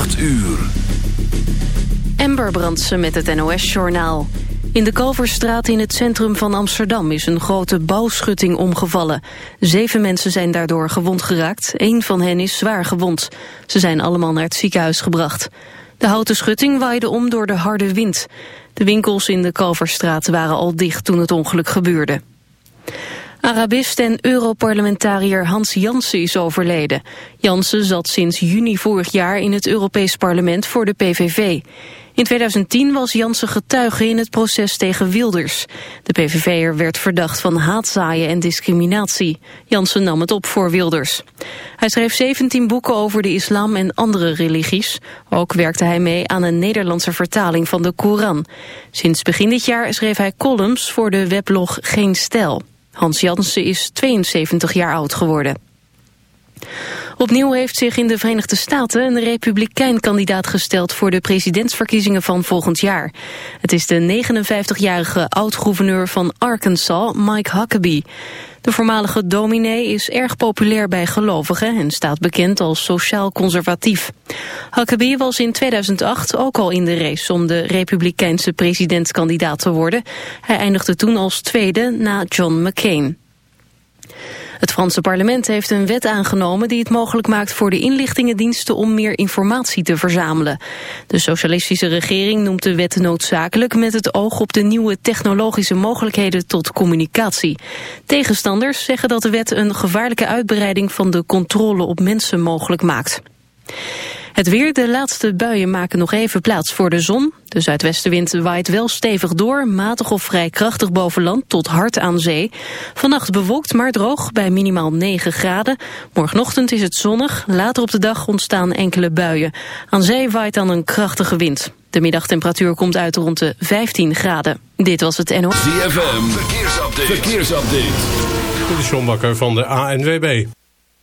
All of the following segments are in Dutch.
8 uur. Ember Brandsen met het NOS-journaal. In de Kalverstraat in het centrum van Amsterdam is een grote bouwschutting omgevallen. Zeven mensen zijn daardoor gewond geraakt. Eén van hen is zwaar gewond. Ze zijn allemaal naar het ziekenhuis gebracht. De houten schutting waaide om door de harde wind. De winkels in de Kalverstraat waren al dicht toen het ongeluk gebeurde. Arabist en Europarlementariër Hans Jansen is overleden. Jansen zat sinds juni vorig jaar in het Europees Parlement voor de PVV. In 2010 was Jansen getuige in het proces tegen Wilders. De PVV'er werd verdacht van haatzaaien en discriminatie. Jansen nam het op voor Wilders. Hij schreef 17 boeken over de islam en andere religies. Ook werkte hij mee aan een Nederlandse vertaling van de Koran. Sinds begin dit jaar schreef hij columns voor de weblog Geen Stijl. Hans Jansen is 72 jaar oud geworden. Opnieuw heeft zich in de Verenigde Staten een republikein-kandidaat gesteld voor de presidentsverkiezingen van volgend jaar. Het is de 59-jarige oud-gouverneur van Arkansas, Mike Huckabee. De voormalige dominee is erg populair bij gelovigen en staat bekend als sociaal conservatief. Huckabee was in 2008 ook al in de race om de republikeinse presidentskandidaat te worden. Hij eindigde toen als tweede na John McCain. Het Franse parlement heeft een wet aangenomen die het mogelijk maakt voor de inlichtingendiensten om meer informatie te verzamelen. De socialistische regering noemt de wet noodzakelijk met het oog op de nieuwe technologische mogelijkheden tot communicatie. Tegenstanders zeggen dat de wet een gevaarlijke uitbreiding van de controle op mensen mogelijk maakt. Het weer, de laatste buien maken nog even plaats voor de zon. De zuidwestenwind waait wel stevig door, matig of vrij krachtig boven land tot hard aan zee. Vannacht bewolkt maar droog bij minimaal 9 graden. Morgenochtend is het zonnig, later op de dag ontstaan enkele buien. Aan zee waait dan een krachtige wind. De middagtemperatuur komt uit rond de 15 graden. Dit was het NO. ZFM, verkeersupdate. verkeersupdate. De Sjombakker van de ANWB.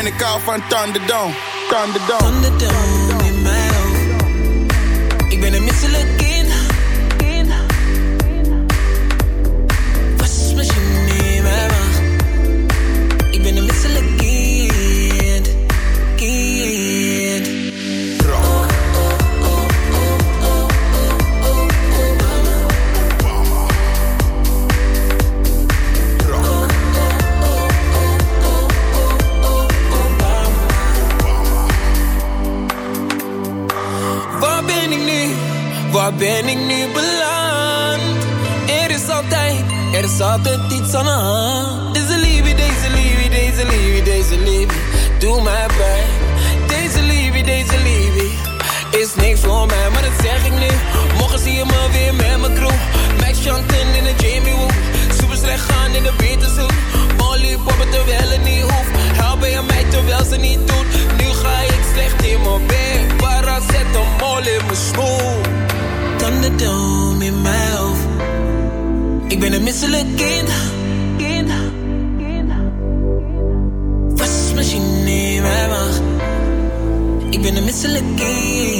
En ik hou van Thunderdome. Thunderdome. Thunderdome in mijn hoofd. Ik ben een In mijn hoofd. Ik ben een misselijk kind. Kind. Kind. Wasmachine in mijn maag. Ik ben een misselijk kind.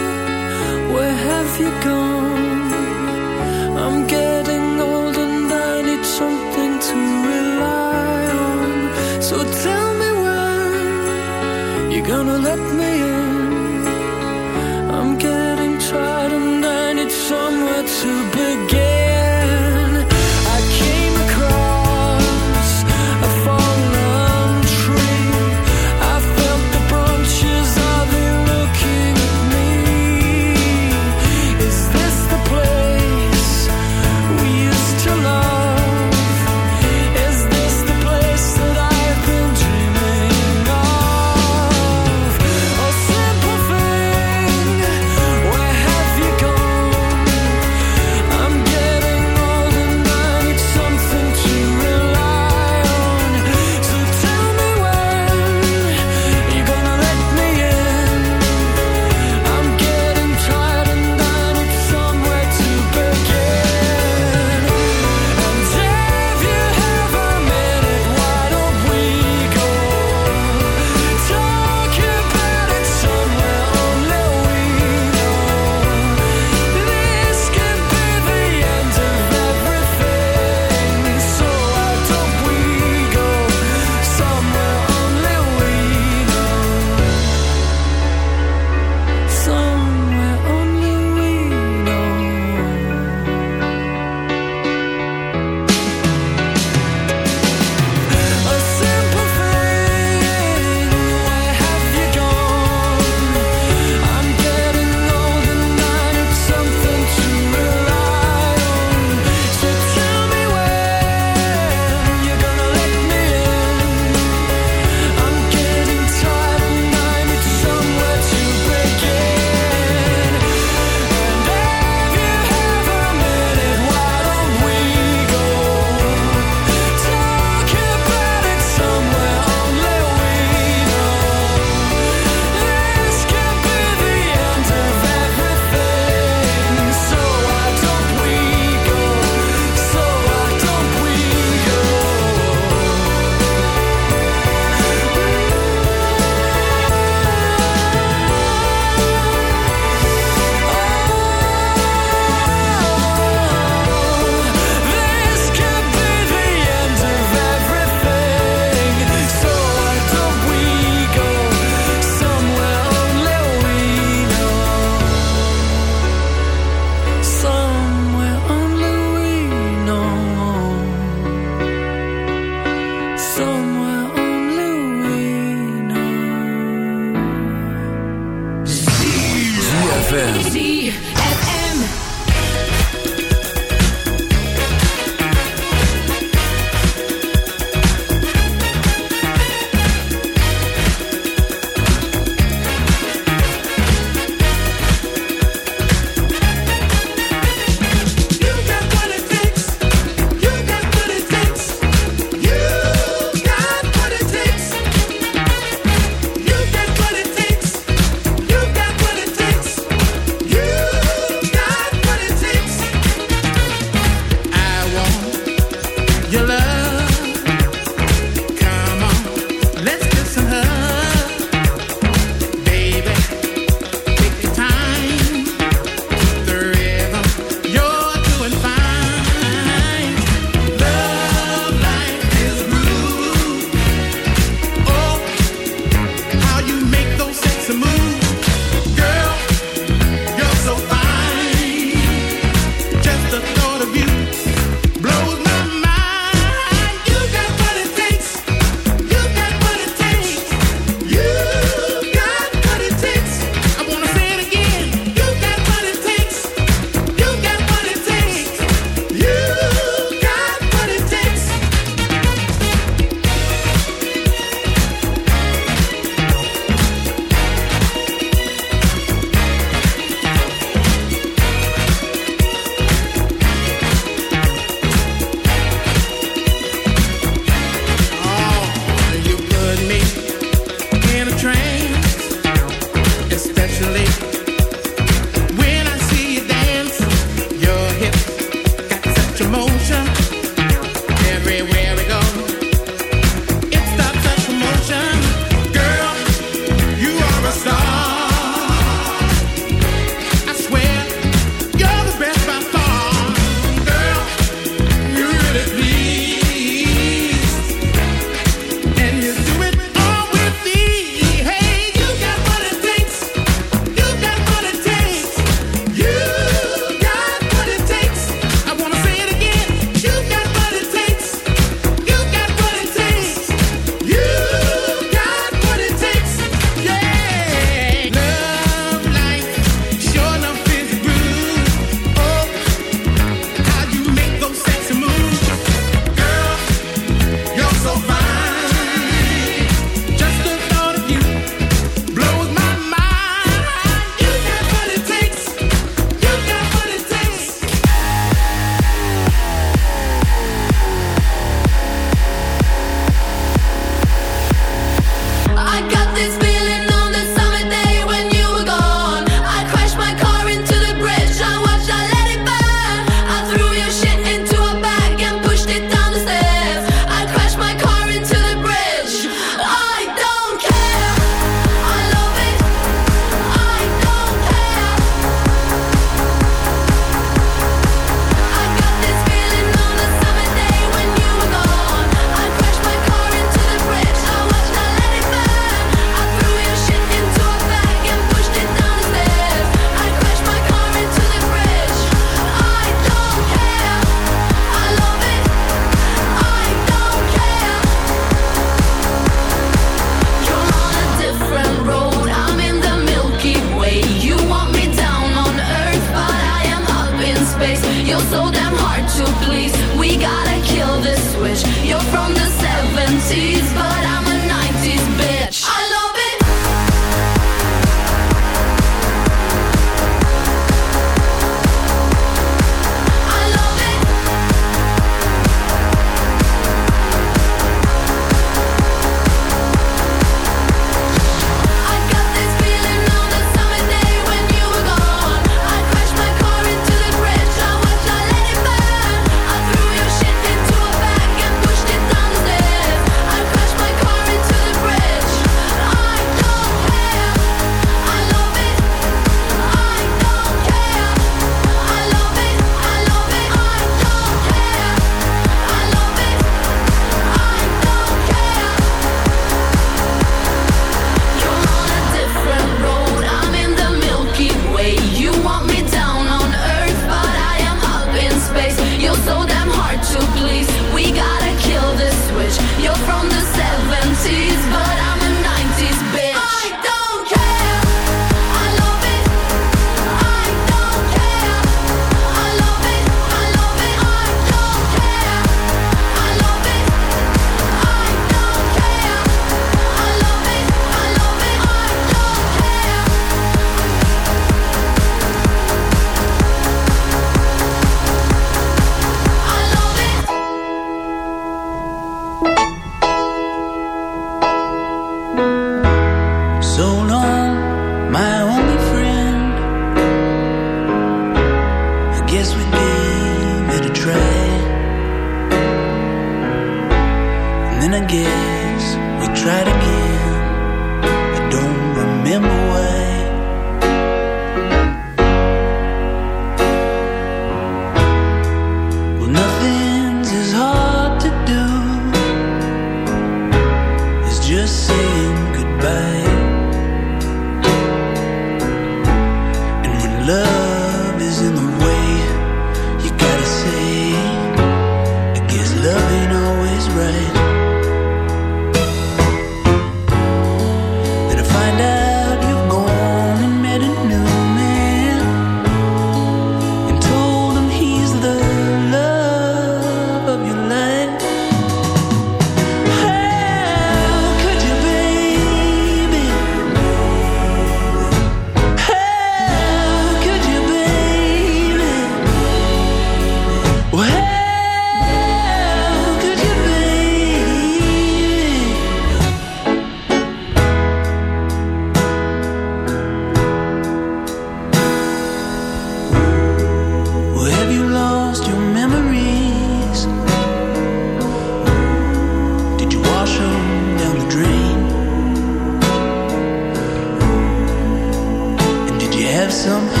somehow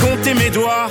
compté mes doigts.